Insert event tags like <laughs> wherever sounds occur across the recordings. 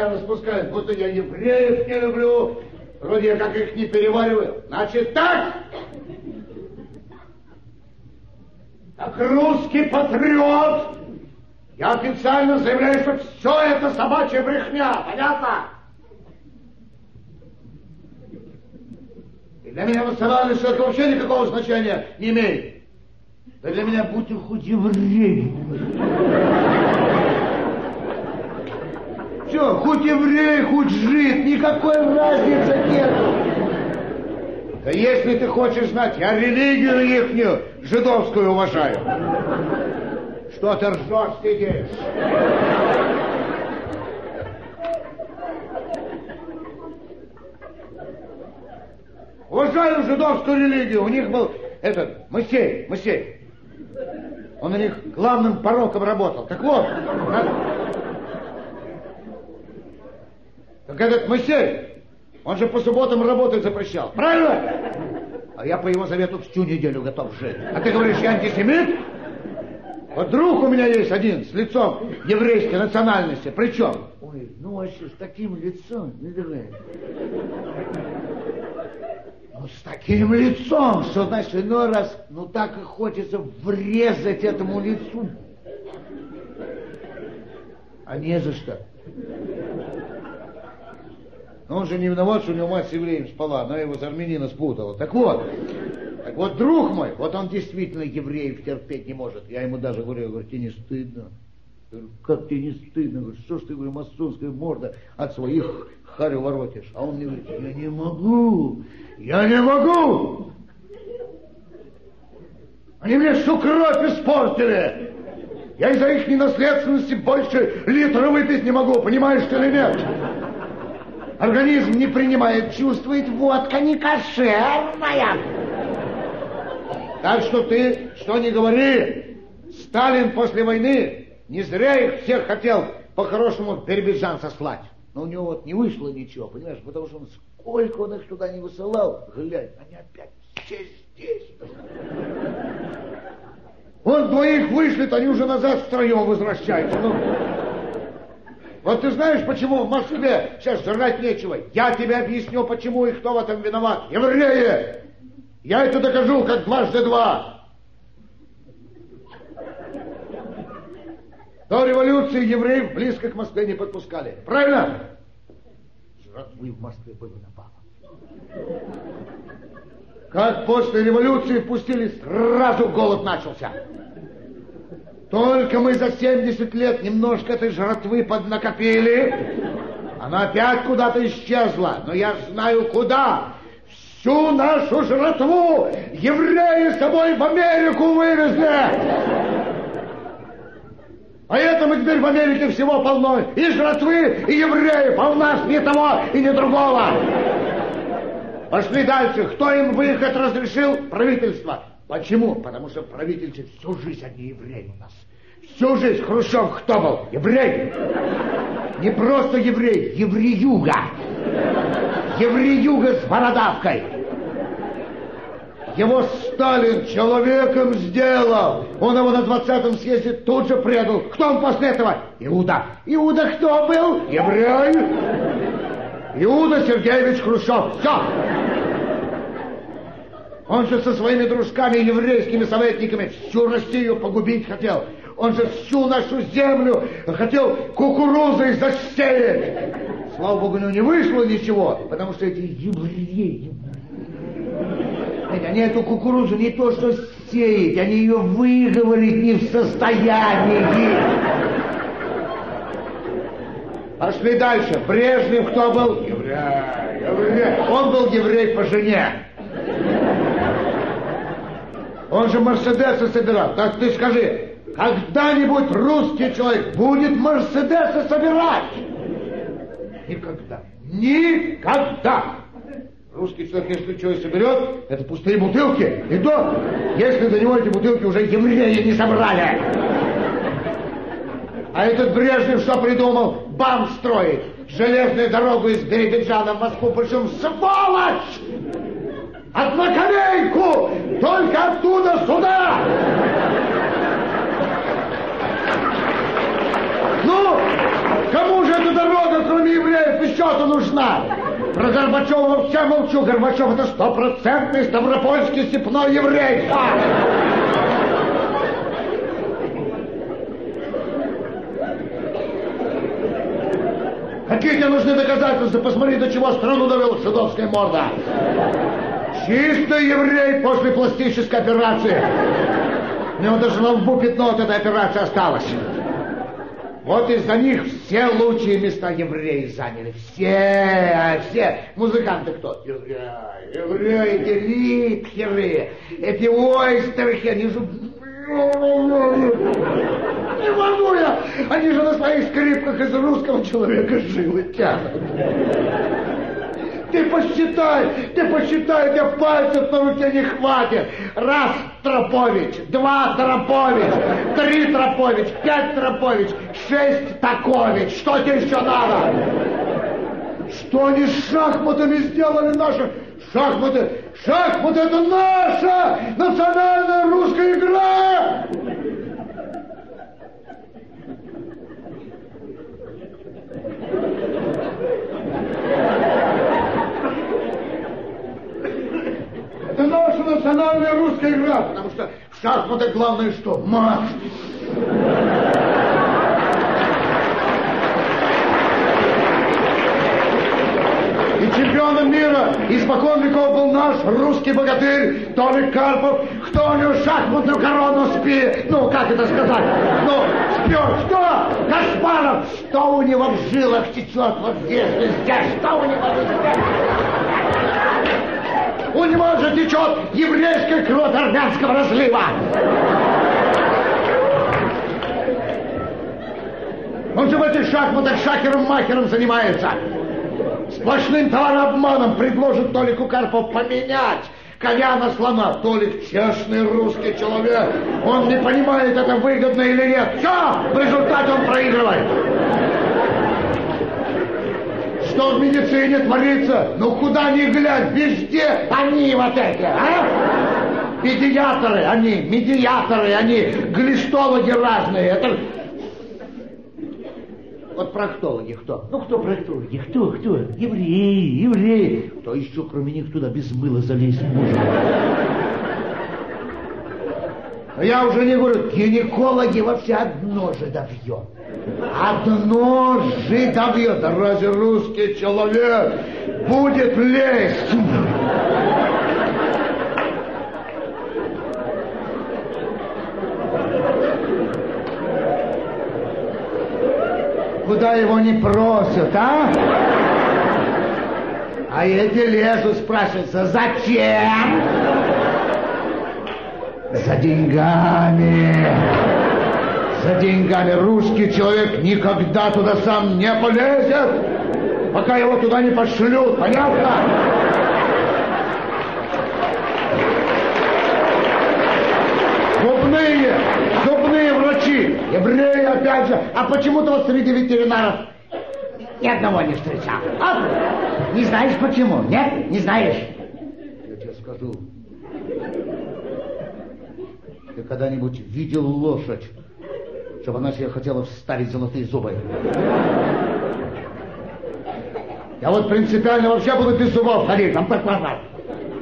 меня распускают, будто я евреев не люблю. Вроде я как их не перевариваю. Значит так! Как русский патриот, я официально заявляю, что все это собачья брехня. Понятно? И для меня национальность это вообще никакого значения не имеет. Да для меня будь хоть еврей. Все, хоть еврей, хоть жид, никакой разницы нет. Да если ты хочешь знать, я религию ихнюю, жидовскую уважаю. Что ты ржешь, сидишь? Уважаю жидовскую религию. У них был этот Моисей, Моисей. Он у них главным пороком работал. Так вот, так этот Моисей, он же по субботам работать запрещал. Правильно? А я по его завету всю неделю готов жить. А ты говоришь, я антисемит? Вот друг у меня есть один с лицом еврейской национальности. Причем? Ой, ну вообще с таким лицом, не давай. Ну, с таким лицом, что, значит, иной раз, ну, так и хочется врезать этому лицу. А не за что. Но он же не виноват, что у него мать с евреем спала, она его с армянина спутала. Так вот, так вот, друг мой, вот он действительно евреев терпеть не может. Я ему даже говорю, я говорю, тебе не стыдно? как тебе не стыдно? Говорю, что ж ты, говорю, масонская морда от своих харю воротишь? А он мне говорит, я не могу, я не могу. Они мне всю кровь испортили. Я из-за их ненаследственности больше литра выпить не могу, понимаешь ты или нет? Организм не принимает, чувствует, водка не кошерная. Так что ты, что не говори, Сталин после войны не зря их всех хотел по-хорошему в Биробиджан сослать. Но у него вот не вышло ничего, понимаешь, потому что он сколько он их туда не высылал, глянь, они опять все здесь. Он двоих вышлет, они уже назад втроем возвращаются. Ну, вот ты знаешь, почему в Москве сейчас жрать нечего? Я тебе объясню, почему и кто в этом виноват. Евреи! Я это докажу, как дважды два. До революции евреев близко к Москве не подпускали. Правильно? Жратвы в Москве были напало. Как после революции пустили, сразу голод начался. Только мы за 70 лет немножко этой жратвы поднакопили, она опять куда-то исчезла. Но я знаю, куда. Всю нашу жратву евреи с собой в Америку вывезли. Поэтому теперь в Америке всего полно. И жратвы, и евреев, а у нас ни того и ни другого. Пошли дальше. Кто им выход разрешил? Правительство. Почему? Потому что правительство всю жизнь одни евреи у нас. Всю жизнь Хрущев кто был? Еврей. Не просто еврей, евреюга. Евреюга с бородавкой. Его Сталин человеком сделал. Он его на 20-м съезде тут же предал. Кто он после этого? Иуда. Иуда кто был? Еврей. Иуда Сергеевич Хрущев. Все. Он же со своими дружками еврейскими советниками всю Россию погубить хотел. Он же всю нашу землю хотел кукурузой засеять. Слава Богу, у него не вышло ничего, потому что эти евреи, они эту кукурузу не то что сеять, они ее выговорить не в состоянии. Пошли дальше. Брежнев кто был? Еврей. еврей. Он был еврей по жене. Он же Мерседесы собирал. Так ты скажи, когда-нибудь русский человек будет Мерседесы собирать? Никогда. Никогда. Русский человек, если что и соберет, это пустые бутылки. И то, если до него эти бутылки уже евреи не собрали. А этот Брежнев что придумал? Бам строить. Железную дорогу из Биробиджана в Москву. Причем сволочь! Одноколейку! Только оттуда сюда! Ну, Кому же эта дорога, кроме евреев, еще-то нужна? Про Горбачева вообще молчу. Горбачев это стопроцентный ставропольский степной еврей. Какие тебе нужны доказательства? Посмотри, до чего страну довел шидовская морда. Чистый еврей после пластической операции. У него даже на лбу пятно от этой операции осталось. Вот из-за них все лучшие места евреи заняли. Все, все. Музыканты кто? Евреи, эти рипхеры, эти ойстерхи, они же... <laughs> Не могу я! Они же на своих скрипках из русского человека жилы тянут. Ты посчитай, ты посчитай, тебе пальцев на руке не хватит. Раз Тропович, два Тропович, три Тропович, пять Тропович, шесть Такович. Что тебе еще надо? Что они с шахматами сделали наши? Шахматы, шахматы это наша национальная русская игра! Это наша национальная русская игра, потому что в шахматах главное что? Мат. И чемпионом мира испокон веков был наш русский богатырь Толик Карпов. Кто у него шахматную корону спи? Ну, как это сказать? Ну, спер. Что? Каспаров. Что у него в жилах течет вот здесь, здесь? Что у него здесь? У него же течет еврейская кровь армянского разлива. Он же в этих шахматах шахером-махером занимается. Сплошным товарообманом предложит Толику Карпов поменять коня на слона. Толик честный русский человек. Он не понимает, это выгодно или нет. Все, в результате он проигрывает. Что в медицине творится? Ну куда ни глянь, везде они вот эти, а? Педиатры они, медиаторы они, глистологи разные. Это вот проктологи кто? Ну, кто проктологи? Кто, кто? Евреи, евреи. Кто еще, кроме них, туда без мыла залезть может? А я уже не говорю, гинекологи вообще одно же добьет. Одно же добьет. Разве русский человек будет лезть? куда его не просят, а? А эти лезут, спрашиваются, зачем? За деньгами. За деньгами. Русский человек никогда туда сам не полезет, пока его туда не пошлют. Понятно? Зубные, зубные врачи, евреи опять же. А почему-то вот среди ветеринаров ни одного не встречал. А? Не знаешь почему? Нет? Не знаешь? Я тебе скажу. Ты когда-нибудь видел лошадь, чтобы она себе хотела вставить золотые зубы? Я вот принципиально вообще буду без зубов ходить, там так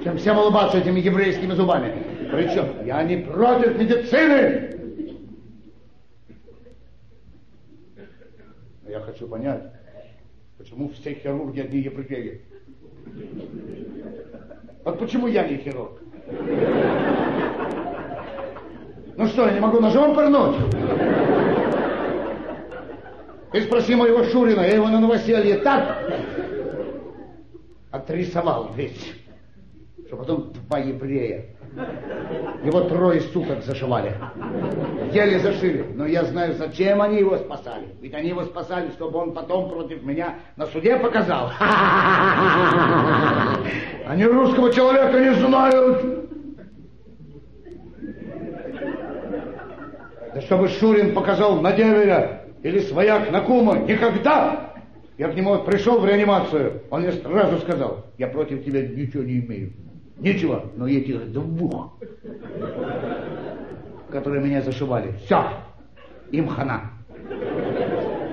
чем всем улыбаться этими еврейскими зубами. Причем я не против медицины. Но я хочу понять, почему все хирурги одни евреи? Вот почему я не хирург? Ну что, я не могу ножом пырнуть? Ты спроси моего Шурина, я его на новоселье так отрисовал весь, что потом два еврея его трое суток зашивали. Еле зашили. Но я знаю, зачем они его спасали. Ведь они его спасали, чтобы он потом против меня на суде показал. <laughs> Они русского человека не знают. Да чтобы Шурин показал на деверя или свояк на кума. Никогда! Я к нему пришел в реанимацию. Он мне сразу сказал, я против тебя ничего не имею. Ничего, но этих двух, которые меня зашивали, все, им хана.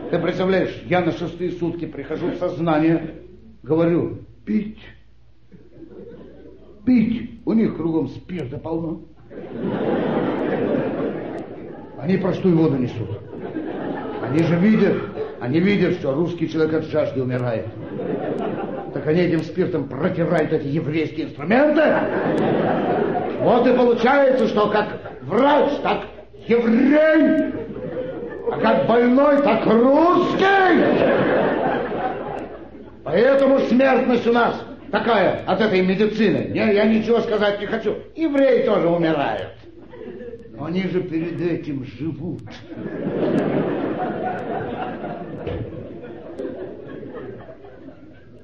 Ты представляешь, я на шестые сутки прихожу в сознание, говорю, пить, пить. У них кругом спирта полно. Они простую воду несут. Они же видят, они видят, что русский человек от жажды умирает. Так они этим спиртом протирают эти еврейские инструменты. Вот и получается, что как врач, так еврей, а как больной, так русский. Поэтому смертность у нас такая от этой медицины. Не, я ничего сказать не хочу. Евреи тоже умирают. Они же перед этим живут.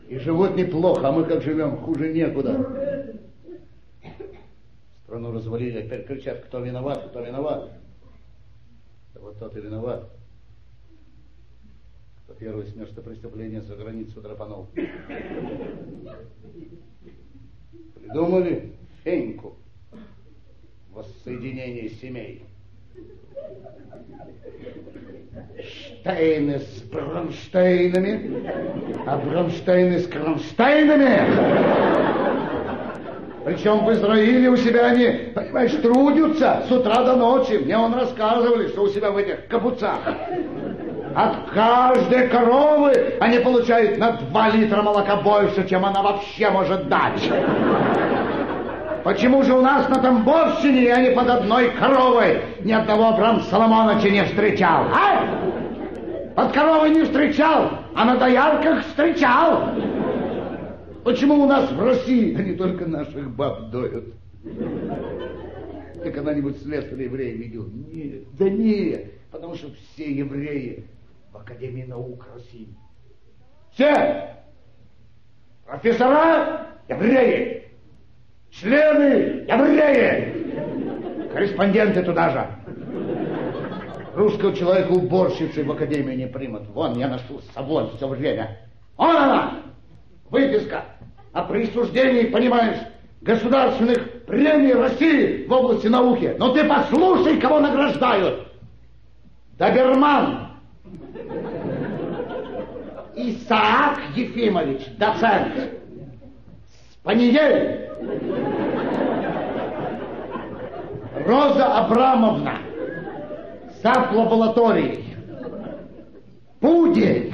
И живут неплохо, а мы как живем, хуже некуда. Страну развалили, опять кричат, кто виноват, кто виноват. Да вот тот и виноват. Кто первый с места преступления за границу драпанул. Придумали феньку воссоединение семей. Штейны с Бронштейнами, а Бронштейны с Кронштейнами. Причем в Израиле у себя они, понимаешь, трудятся с утра до ночи. Мне он рассказывали, что у себя в этих капуцах. От каждой коровы они получают на 2 литра молока больше, чем она вообще может дать. Почему же у нас на Тамбовщине я не под одной коровой ни одного Абрам Соломоновича не встречал? А? Под коровой не встречал, а на доярках встречал. Почему у нас в России они только наших баб доят? Ты когда-нибудь слесаря еврея видел? Нет. Да нет. Потому что все евреи в Академии наук России. Все! Профессора евреи! Члены евреи! Корреспонденты туда же. Русского человека уборщицы в Академию не примут. Вон, я ношу с собой все время. Он она! Выписка о присуждении, понимаешь, государственных премий России в области науки. Но ты послушай, кого награждают. Доберман. Исаак Ефимович, доцент. Спаниель. Роза Абрамовна, зав. лабораторией. Пудель.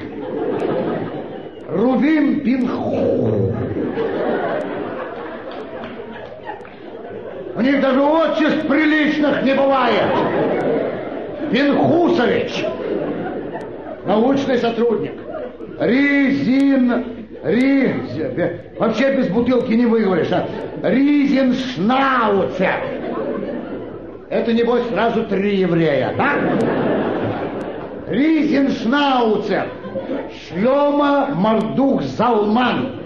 Рувим Пинху. У них даже отчеств приличных не бывает. Пинхусович. Научный сотрудник. Ризин... Риз... Вообще без бутылки не выговоришь, а? Ризеншнауцер. Это, небось, сразу три еврея, да? Ризеншнауцер. Шлема Мардух Залман.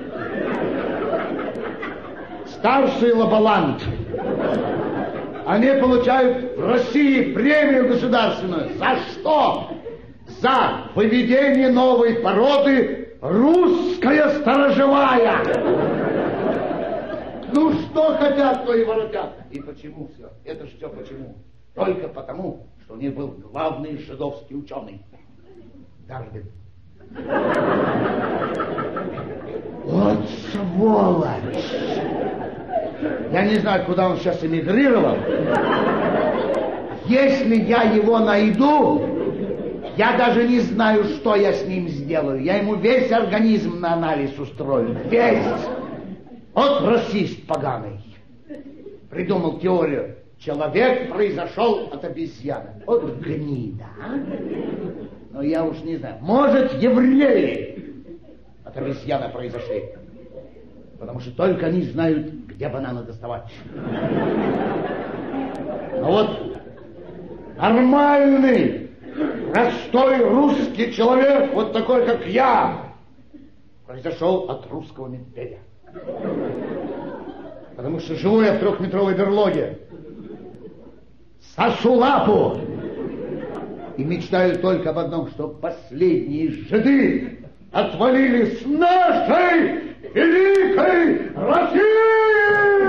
Старший лабалант. Они получают в России премию государственную. За что? За выведение новой породы русская сторожевая. Ну что хотят, то и воротят. И почему все? Это что почему? Только потому, что у них был главный жидовский ученый. Дарвин. Вот сволочь! Я не знаю, куда он сейчас эмигрировал. Если я его найду, я даже не знаю, что я с ним сделаю. Я ему весь организм на анализ устрою. Весь. Вот расист поганый. Придумал теорию. Человек произошел от обезьяны. Вот гнида, а? Но я уж не знаю. Может, евреи от обезьяны произошли. Потому что только они знают, где бананы доставать. Но вот нормальный, простой русский человек, вот такой, как я, произошел от русского медведя. Потому что живу я в трехметровой берлоге. Сосу лапу и мечтаю только об одном, что последние жиды отвалили с нашей великой России!